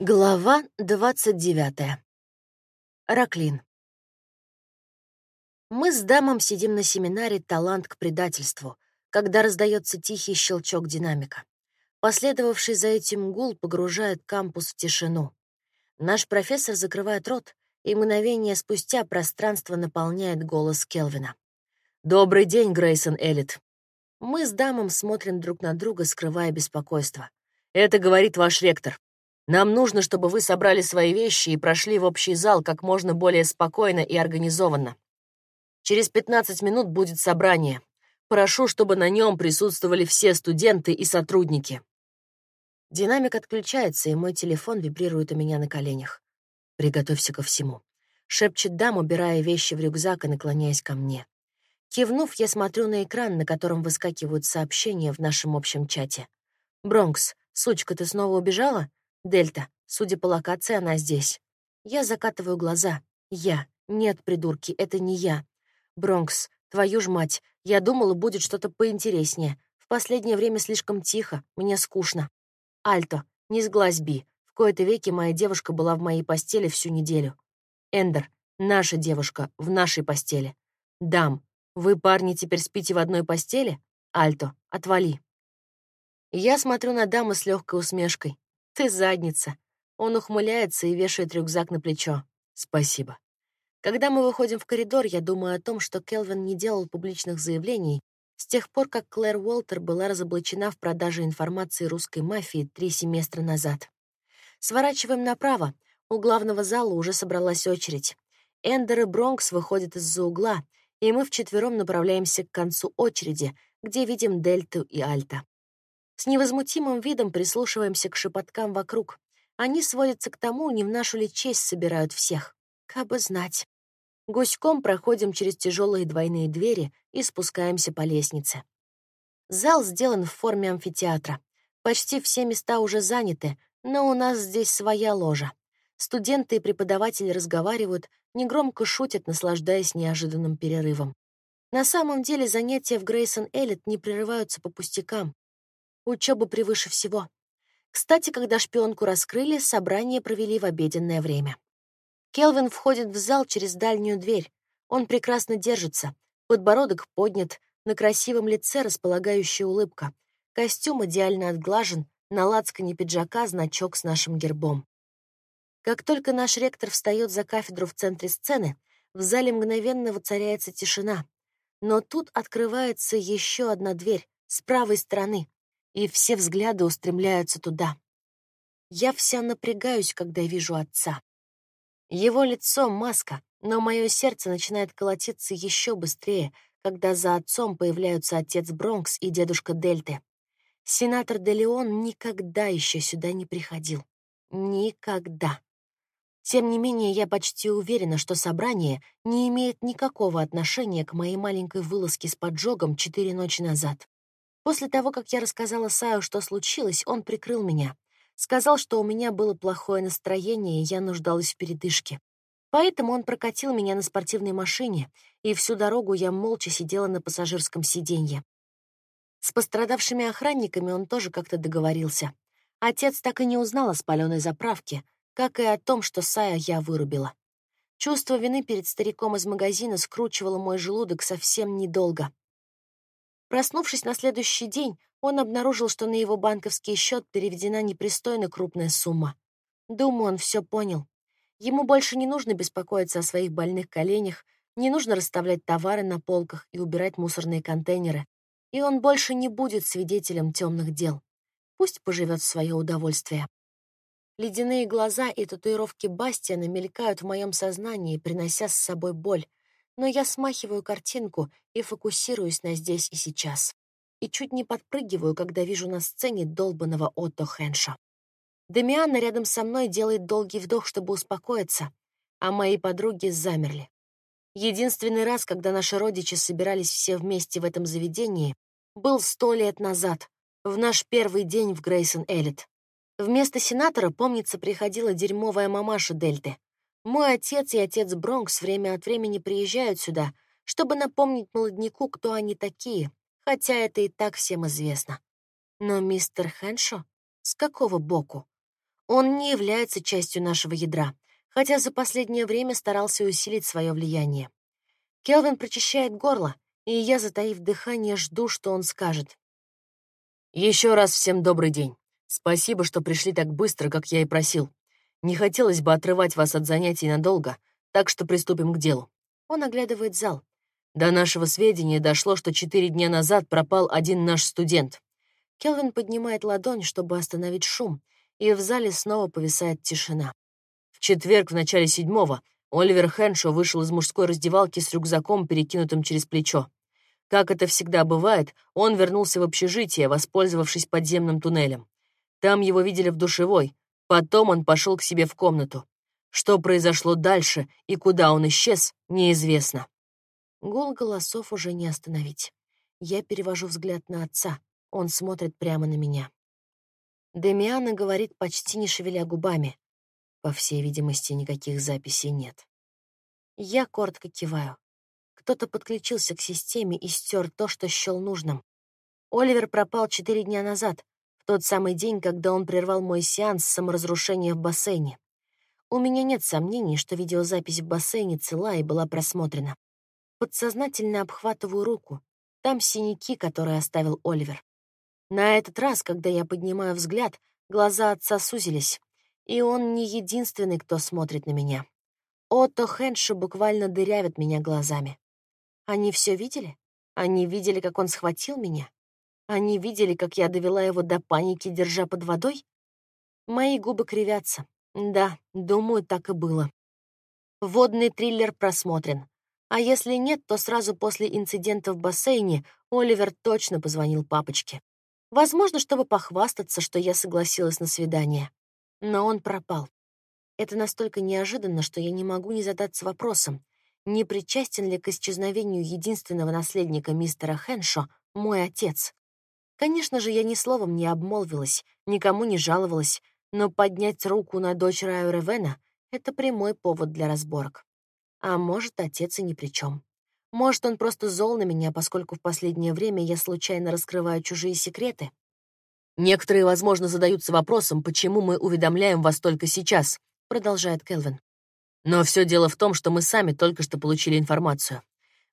Глава 29. Раклин. Мы с Дамом сидим на семинаре «Талант к предательству», когда раздается тихий щелчок динамика. Последовавший за этим гул погружает кампус в тишину. Наш профессор закрывает рот, и мгновение спустя пространство наполняет голос Келвина. «Добрый день, Грейсон Эллит». Мы с Дамом смотрим друг на друга, скрывая беспокойство. «Это говорит ваш ректор. Нам нужно, чтобы вы собрали свои вещи и прошли в общий зал как можно более спокойно и организованно. Через 15 минут будет собрание. Прошу, чтобы на нем присутствовали все студенты и сотрудники. Динамик отключается, и мой телефон вибрирует у меня на коленях. Приготовься ко всему. Шепчет дам, убирая вещи в рюкзак и наклоняясь ко мне. Кивнув, я смотрю на экран, на котором выскакивают сообщения в нашем общем чате. «Бронкс, сучка, ты снова убежала?» Дельта. Судя по локации, она здесь. Я закатываю глаза. Я. Нет, придурки, это не я. Бронкс. Твою ж мать. Я думала, будет что-то поинтереснее. В последнее время слишком тихо. Мне скучно. Альто. Не сглазь, Би. В кои-то веки моя девушка была в моей постели всю неделю. Эндер. Наша девушка в нашей постели. Дам. Вы, парни, теперь спите в одной постели? Альто. Отвали. Я смотрю на даму с легкой усмешкой. «Ты задница!» Он ухмыляется и вешает рюкзак на плечо. «Спасибо». Когда мы выходим в коридор, я думаю о том, что Келвин не делал публичных заявлений с тех пор, как Клэр Уолтер была разоблачена в продаже информации русской мафии три семестра назад. Сворачиваем направо. У главного зала уже собралась очередь. Эндер и Бронкс выходят из-за угла, и мы вчетвером направляемся к концу очереди, где видим Дельту и Альта. С невозмутимым видом прислушиваемся к шепоткам вокруг. Они сводятся к тому, не в нашу ли честь собирают всех. Кабы знать. Гуськом проходим через тяжелые двойные двери и спускаемся по лестнице. Зал сделан в форме амфитеатра. Почти все места уже заняты, но у нас здесь своя ложа. Студенты и преподаватели разговаривают, негромко шутят, наслаждаясь неожиданным перерывом. На самом деле занятия в Грейсон Эллит не прерываются по пустякам. Учеба превыше всего. Кстати, когда шпионку раскрыли, собрание провели в обеденное время. Келвин входит в зал через дальнюю дверь. Он прекрасно держится. Подбородок поднят, на красивом лице располагающая улыбка. Костюм идеально отглажен, на лацкане пиджака значок с нашим гербом. Как только наш ректор встает за кафедру в центре сцены, в зале мгновенно воцаряется тишина. Но тут открывается еще одна дверь с правой стороны и все взгляды устремляются туда. Я вся напрягаюсь, когда вижу отца. Его лицо — маска, но мое сердце начинает колотиться еще быстрее, когда за отцом появляются отец Бронкс и дедушка Дельты. Сенатор Де Леон никогда еще сюда не приходил. Никогда. Тем не менее, я почти уверена, что собрание не имеет никакого отношения к моей маленькой вылазке с поджогом четыре ночи назад. После того, как я рассказала Саю, что случилось, он прикрыл меня. Сказал, что у меня было плохое настроение, и я нуждалась в передышке. Поэтому он прокатил меня на спортивной машине, и всю дорогу я молча сидела на пассажирском сиденье. С пострадавшими охранниками он тоже как-то договорился. Отец так и не узнал о спаленной заправке, как и о том, что Сая я вырубила. Чувство вины перед стариком из магазина скручивало мой желудок совсем недолго. Проснувшись на следующий день, он обнаружил, что на его банковский счет переведена непристойно крупная сумма. Думаю, он все понял. Ему больше не нужно беспокоиться о своих больных коленях, не нужно расставлять товары на полках и убирать мусорные контейнеры. И он больше не будет свидетелем темных дел. Пусть поживет в свое удовольствие. Ледяные глаза и татуировки Бастиана мелькают в моем сознании, принося с собой боль, но я смахиваю картинку и фокусируюсь на здесь и сейчас. И чуть не подпрыгиваю, когда вижу на сцене долбанного Отто Хенша. Демиана рядом со мной делает долгий вдох, чтобы успокоиться, а мои подруги замерли. Единственный раз, когда наши родичи собирались все вместе в этом заведении, был сто лет назад, в наш первый день в Грейсон Эллит. Вместо сенатора, помнится, приходила дерьмовая мамаша Дельты. Мой отец и отец Бронкс время от времени приезжают сюда, чтобы напомнить молодняку, кто они такие, хотя это и так всем известно. Но мистер Хэншо? С какого боку? Он не является частью нашего ядра, хотя за последнее время старался усилить свое влияние. Келвин прочищает горло, и я, затаив дыхание, жду, что он скажет. Еще раз всем добрый день. Спасибо, что пришли так быстро, как я и просил. Не хотелось бы отрывать вас от занятий надолго, так что приступим к делу. Он оглядывает зал. До нашего сведения дошло, что четыре дня назад пропал один наш студент. Келвин поднимает ладонь, чтобы остановить шум, и в зале снова повисает тишина. В четверг в начале седьмого Оливер Хэншо вышел из мужской раздевалки с рюкзаком, перекинутым через плечо. Как это всегда бывает, он вернулся в общежитие, воспользовавшись подземным туннелем. Там его видели в душевой, потом он пошел к себе в комнату. Что произошло дальше и куда он исчез, неизвестно. Гул голосов уже не остановить. Я перевожу взгляд на отца. Он смотрит прямо на меня. Демиана говорит, почти не шевеля губами. По всей видимости, никаких записей нет. Я коротко киваю. Кто-то подключился к системе и стер то, что счел нужным. Оливер пропал четыре дня назад, тот самый день, когда он прервал мой сеанс саморазрушения в бассейне. У меня нет сомнений, что видеозапись в бассейне цела и была просмотрена. Подсознательно обхватываю руку. Там синяки, которые оставил Оливер. На этот раз, когда я поднимаю взгляд, глаза отца сузились, и он не единственный, кто смотрит на меня. Отто Хенши буквально дырявит меня глазами. Они все видели? Они видели, как он схватил меня? Они видели, как я довела его до паники, держа под водой? Мои губы кривятся. Да, думаю, так и было. Водный триллер просмотрен. А если нет, то сразу после инцидента в бассейне Оливер точно позвонил папочке. Возможно, чтобы похвастаться, что я согласилась на свидание. Но он пропал. Это настолько неожиданно, что я не могу не задаться вопросом, не причастен ли к исчезновению единственного наследника мистера Хеншо мой отец. Конечно же, я ни словом не обмолвилась, никому не жаловалась, но поднять руку на дочь Раю Ревена — это прямой повод для разборок. А может, отец и ни при чем. Может, он просто зол на меня, поскольку в последнее время я случайно раскрываю чужие секреты? Некоторые, возможно, задаются вопросом, почему мы уведомляем вас только сейчас, продолжает Келвин. Но все дело в том, что мы сами только что получили информацию.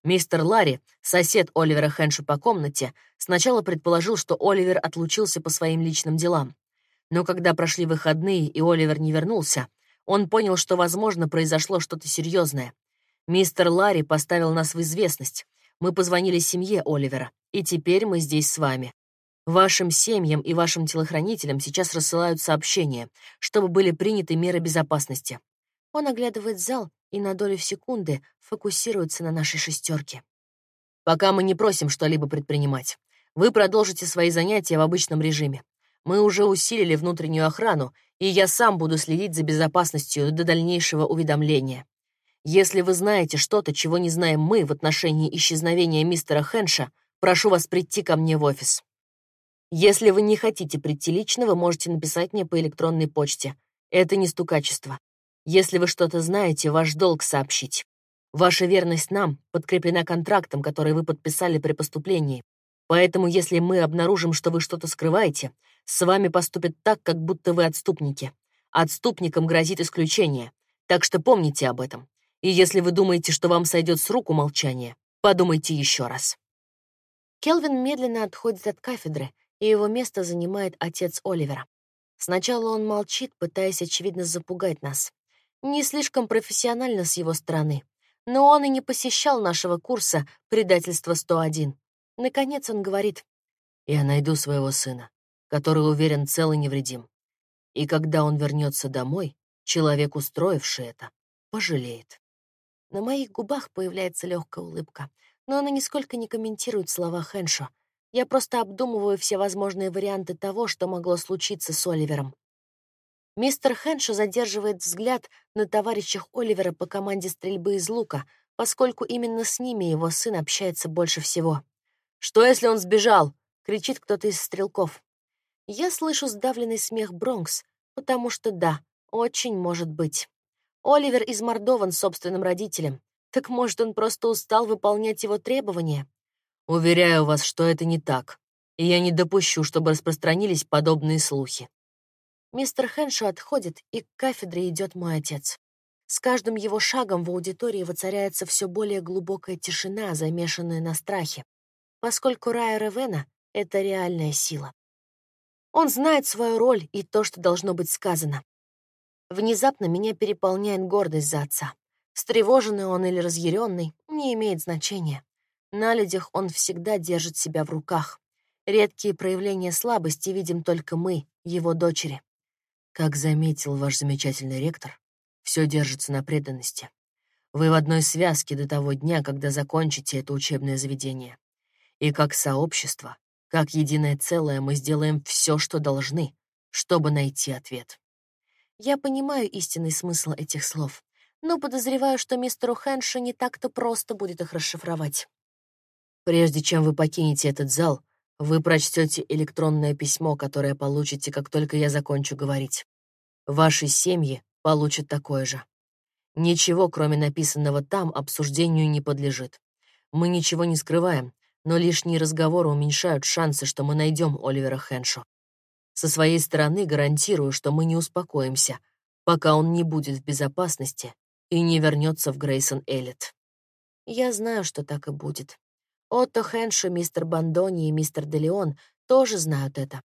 Мистер Ларри, сосед Оливера Хэнша по комнате, сначала предположил, что Оливер отлучился по своим личным делам. Но когда прошли выходные и Оливер не вернулся, он понял, что, возможно, произошло что-то серьезное, Мистер Ларри поставил нас в известность. Мы позвонили семье Оливера, и теперь мы здесь с вами. Вашим семьям и вашим телохранителям сейчас рассылают сообщения, чтобы были приняты меры безопасности. Он оглядывает зал и на долю секунды фокусируется на нашей шестерке. Пока мы не просим что-либо предпринимать. Вы продолжите свои занятия в обычном режиме. Мы уже усилили внутреннюю охрану, и я сам буду следить за безопасностью до дальнейшего уведомления. Если вы знаете что-то, чего не знаем мы в отношении исчезновения мистера Хенша, прошу вас прийти ко мне в офис. Если вы не хотите прийти лично, вы можете написать мне по электронной почте. Это не стукачество. Если вы что-то знаете, ваш долг сообщить. Ваша верность нам подкреплена контрактом, который вы подписали при поступлении. Поэтому, если мы обнаружим, что вы что-то скрываете, с вами поступят так, как будто вы отступники. Отступникам грозит исключение. Так что помните об этом. И если вы думаете, что вам сойдет с рук молчание, подумайте еще раз. Келвин медленно отходит от кафедры, и его место занимает отец Оливера. Сначала он молчит, пытаясь, очевидно, запугать нас. Не слишком профессионально с его стороны, но он и не посещал нашего курса «Предательство 101». Наконец он говорит, «Я найду своего сына, который, уверен, цел и невредим. И когда он вернется домой, человек, устроивший это, пожалеет». На моих губах появляется легкая улыбка, но она нисколько не комментирует слова Хэншо. Я просто обдумываю все возможные варианты того, что могло случиться с Оливером. Мистер Хэншо задерживает взгляд на товарищах Оливера по команде стрельбы из лука, поскольку именно с ними его сын общается больше всего. «Что, если он сбежал?» — кричит кто-то из стрелков. Я слышу сдавленный смех Бронкс, потому что да, очень может быть. Оливер измордован собственным родителем. Так может, он просто устал выполнять его требования? Уверяю вас, что это не так. И я не допущу, чтобы распространились подобные слухи. Мистер Хэншо отходит, и к кафедре идет мой отец. С каждым его шагом в аудитории воцаряется все более глубокая тишина, замешанная на страхе, поскольку Рая Ревена — это реальная сила. Он знает свою роль и то, что должно быть сказано. Внезапно меня переполняет гордость за отца. Встревоженный он или разъяренный, не имеет значения. На людях он всегда держит себя в руках. Редкие проявления слабости видим только мы, его дочери. Как заметил ваш замечательный ректор, все держится на преданности. Вы в одной связке до того дня, когда закончите это учебное заведение. И как сообщество, как единое целое мы сделаем все, что должны, чтобы найти ответ. Я понимаю истинный смысл этих слов, но подозреваю, что мистеру Хэншу не так-то просто будет их расшифровать. Прежде чем вы покинете этот зал, вы прочтете электронное письмо, которое получите, как только я закончу говорить. Ваши семьи получат такое же. Ничего, кроме написанного там, обсуждению не подлежит. Мы ничего не скрываем, но лишние разговоры уменьшают шансы, что мы найдем Оливера Хэншо. Со своей стороны гарантирую, что мы не успокоимся, пока он не будет в безопасности и не вернется в Грейсон Эллит. Я знаю, что так и будет. Отто Хэншо, мистер Бандони и мистер Делеон тоже знают это.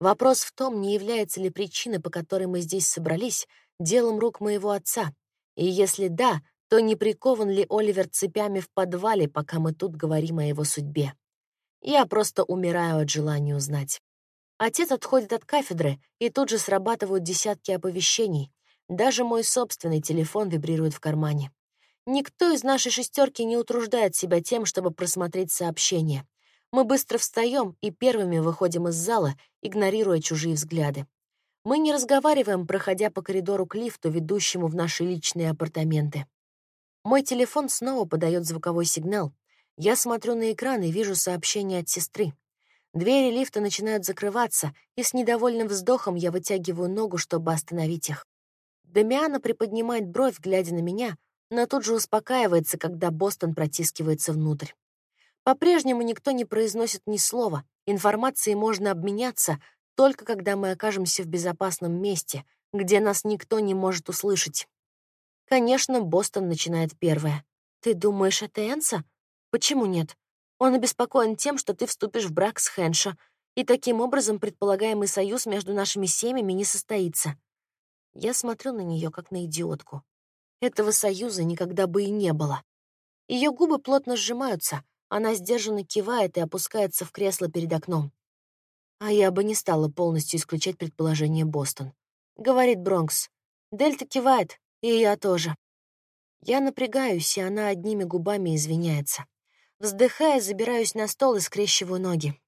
Вопрос в том, не является ли причина, по которой мы здесь собрались, делом рук моего отца. И если да, то не прикован ли Оливер цепями в подвале, пока мы тут говорим о его судьбе? Я просто умираю от желания узнать. Отец отходит от кафедры, и тут же срабатывают десятки оповещений. Даже мой собственный телефон вибрирует в кармане. Никто из нашей шестерки не утруждает себя тем, чтобы просмотреть сообщения. Мы быстро встаем и первыми выходим из зала, игнорируя чужие взгляды. Мы не разговариваем, проходя по коридору к лифту, ведущему в наши личные апартаменты. Мой телефон снова подает звуковой сигнал. Я смотрю на экран и вижу сообщение от сестры. Двери лифта начинают закрываться, и с недовольным вздохом я вытягиваю ногу, чтобы остановить их. Дамиана приподнимает бровь, глядя на меня, но тут же успокаивается, когда Бостон протискивается внутрь. По-прежнему никто не произносит ни слова, информацией можно обменяться только когда мы окажемся в безопасном месте, где нас никто не может услышать. Конечно, Бостон начинает первое. «Ты думаешь, это Энса? Почему нет? Он обеспокоен тем, что ты вступишь в брак с Хэнша, и таким образом предполагаемый союз между нашими семьями не состоится». Я смотрю на нее как на идиотку. Этого союза никогда бы и не было. Ее губы плотно сжимаются, она сдержанно кивает и опускается в кресло перед окном. А я бы не стала полностью исключать предположение Бостон. Говорит Бронкс. Дельта кивает, и я тоже. Я напрягаюсь, и она одними губами извиняется. Вздыхая, забираюсь на стол и скрещиваю ноги.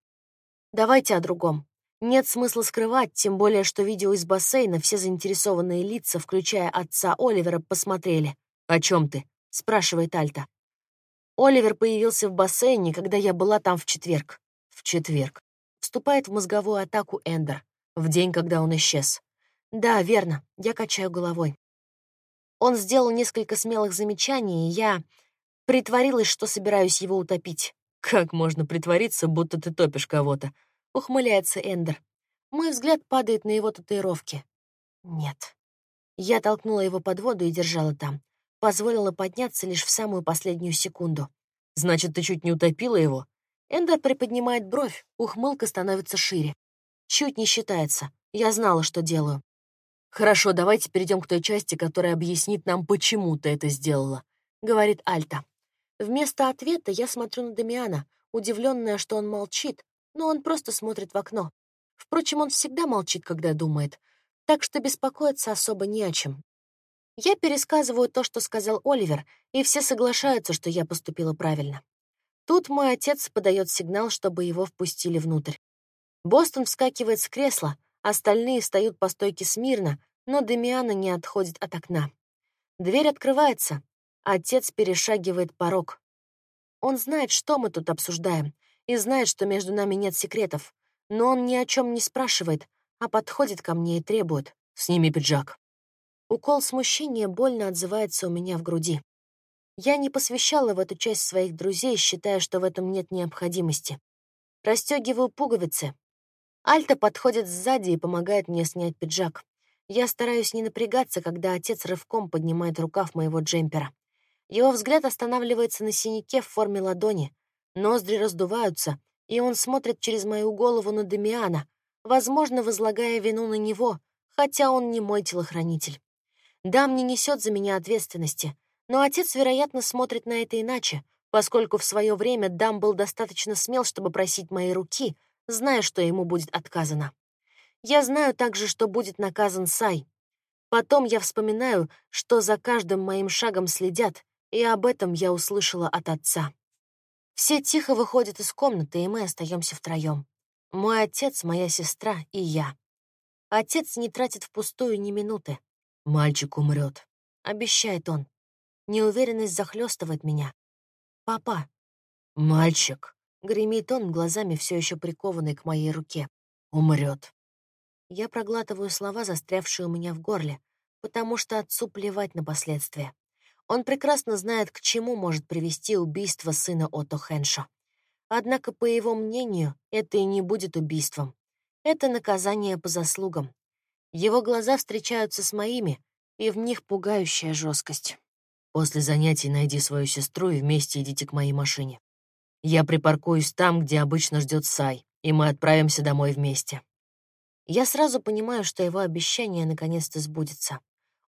Давайте о другом. Нет смысла скрывать, тем более, что видео из бассейна все заинтересованные лица, включая отца Оливера, посмотрели. «О чем ты?» — спрашивает Альта. Оливер появился в бассейне, когда я была там в четверг. В четверг. Вступает в мозговую атаку Эндер. В день, когда он исчез. Да, верно. Я качаю головой. Он сделал несколько смелых замечаний, и я притворилась, что собираюсь его утопить. Как можно притвориться, будто ты топишь кого-то? — ухмыляется Эндер. Мой взгляд падает на его татуировки. Нет. Я толкнула его под воду и держала там. Позволила подняться лишь в самую последнюю секунду. «Значит, ты чуть не утопила его?» Эндер приподнимает бровь, ухмылка становится шире. Чуть не считается. Я знала, что делаю. «Хорошо, давайте перейдем к той части, которая объяснит нам, почему ты это сделала», — говорит Альта. Вместо ответа я смотрю на Дамиана, удивленная, что он молчит, но он просто смотрит в окно. Впрочем, он всегда молчит, когда думает, так что беспокоиться особо не о чем. Я пересказываю то, что сказал Оливер, и все соглашаются, что я поступила правильно. Тут мой отец подает сигнал, чтобы его впустили внутрь. Бостон вскакивает с кресла, остальные встают по стойке смирно, но Демиана не отходит от окна. Дверь открывается. Отец перешагивает порог. Он знает, что мы тут обсуждаем, и знает, что между нами нет секретов, но он ни о чем не спрашивает, а подходит ко мне и требует «Сними пиджак». Укол смущения больно отзывается у меня в груди. Я не посвящала в эту часть своих друзей, считая, что в этом нет необходимости. Растёгиваю пуговицы. Альта подходит сзади и помогает мне снять пиджак. Я стараюсь не напрягаться, когда отец рывком поднимает рукав моего джемпера. Его взгляд останавливается на синяке в форме ладони. Ноздри раздуваются, и он смотрит через мою голову на Дамиана, возможно, возлагая вину на него, хотя он не мой телохранитель. Дам не несет за меня ответственности, но отец, вероятно, смотрит на это иначе, поскольку в свое время Дам был достаточно смел, чтобы просить моей руки, зная, что ему будет отказано. Я знаю также, что будет наказан Сай. Потом я вспоминаю, что за каждым моим шагом следят, и об этом я услышала от отца. Все тихо выходят из комнаты, и мы остаемся втроем. Мой отец, моя сестра и я. Отец не тратит впустую ни минуты. «Мальчик умрет», — обещает он. Неуверенность захлестывает меня. «Папа». «Мальчик», — гремит он, глазами все еще прикованный к моей руке. «Умрет». Я проглатываю слова, застрявшие у меня в горле, потому что отцу плевать на последствия. Он прекрасно знает, к чему может привести убийство сына Отто Хеншо. Однако, по его мнению, это и не будет убийством. Это наказание по заслугам. Его глаза встречаются с моими, и в них пугающая жесткость. После занятий найди свою сестру и вместе идите к моей машине. Я припаркуюсь там, где обычно ждет Сай, и мы отправимся домой вместе. Я сразу понимаю, что его обещание наконец-то сбудется.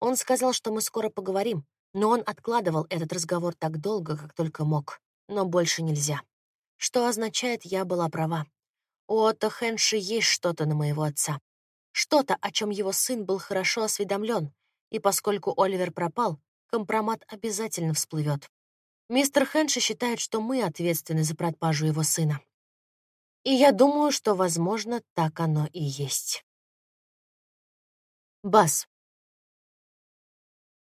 Он сказал, что мы скоро поговорим, но он откладывал этот разговор так долго, как только мог. Но больше нельзя. Что означает, я была права. У Отто Хенши есть что-то на моего отца. Что-то, о чем его сын был хорошо осведомлен, и поскольку Оливер пропал, компромат обязательно всплывет. Мистер Хенши считает, что мы ответственны за пропажу его сына. И я думаю, что, возможно, так оно и есть. Бас.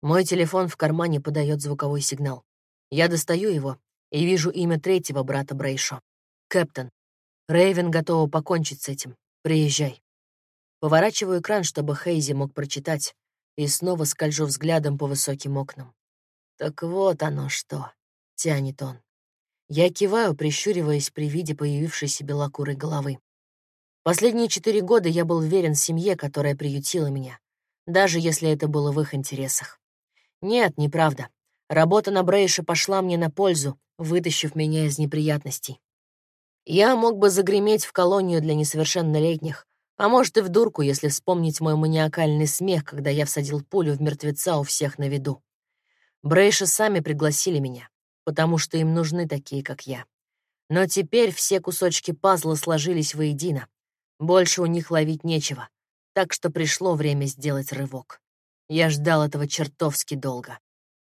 Мой телефон в кармане подает звуковой сигнал. Я достаю его и вижу имя третьего брата Брейшо. Кэптон. Рейвен готова покончить с этим. Приезжай. Поворачиваю экран, чтобы Хейзи мог прочитать, и снова скольжу взглядом по высоким окнам. «Так вот оно что!» — тянет он. Я киваю, прищуриваясь при виде появившейся белокурой головы. Последние четыре года я был верен семье, которая приютила меня, даже если это было в их интересах. Нет, неправда. Работа на Брейше пошла мне на пользу, вытащив меня из неприятностей. Я мог бы загреметь в колонию для несовершеннолетних, а может и в дурку, если вспомнить мой маниакальный смех, когда я всадил пулю в мертвеца у всех на виду. Брейши сами пригласили меня, потому что им нужны такие, как я. Но теперь все кусочки пазла сложились воедино. Больше у них ловить нечего, так что пришло время сделать рывок. Я ждал этого чертовски долго.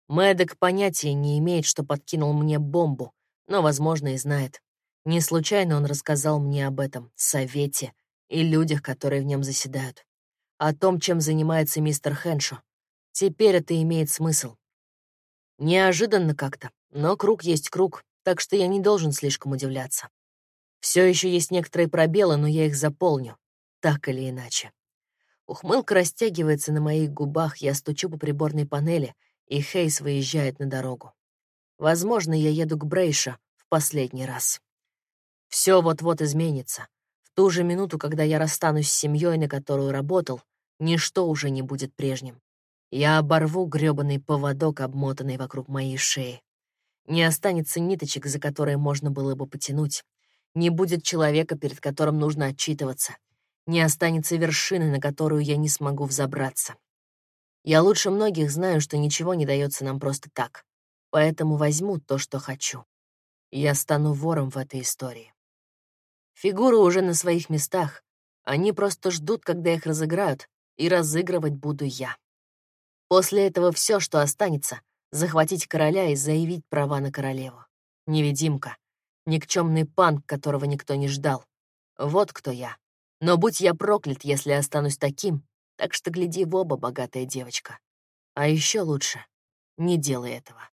Мэддок понятия не имеет, что подкинул мне бомбу, но, возможно, и знает. Не случайно он рассказал мне об этом, совете, и людях, которые в нем заседают. О том, чем занимается мистер Хеншо. Теперь это имеет смысл. Неожиданно как-то, но круг есть круг, так что я не должен слишком удивляться. Все еще есть некоторые пробелы, но я их заполню, так или иначе. Ухмылка растягивается на моих губах, я стучу по приборной панели, и Хейс выезжает на дорогу. Возможно, я еду к Брейша в последний раз. Все вот-вот изменится ту же минуту, когда я расстанусь с семьей, на которую работал, ничто уже не будет прежним. Я оборву грёбаный поводок, обмотанный вокруг моей шеи. Не останется ниточек, за которые можно было бы потянуть. Не будет человека, перед которым нужно отчитываться. Не останется вершины, на которую я не смогу взобраться. Я лучше многих знаю, что ничего не дается нам просто так. Поэтому возьму то, что хочу. Я стану вором в этой истории. Фигуры уже на своих местах. Они просто ждут, когда их разыграют, и разыгрывать буду я. После этого все, что останется, захватить короля и заявить права на королеву. Невидимка. Никчемный панк, которого никто не ждал. Вот кто я. Но будь я проклят, если останусь таким, так что гляди в оба, богатая девочка. А еще лучше, не делай этого.